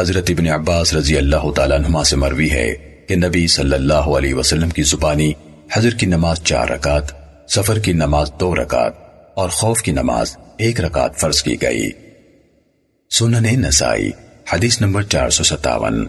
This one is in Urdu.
حضرت ابن عباس رضی اللہ تعالیٰ عنہما سے مروی ہے کہ نبی صلی اللہ علیہ وسلم کی زبانی حضر کی نماز چار رکعت، سفر کی نماز دو رکعت اور خوف کی نماز ایک رکعت فرض کی گئی۔ سنن نسائی، حدیث نمبر چار سو ستاون۔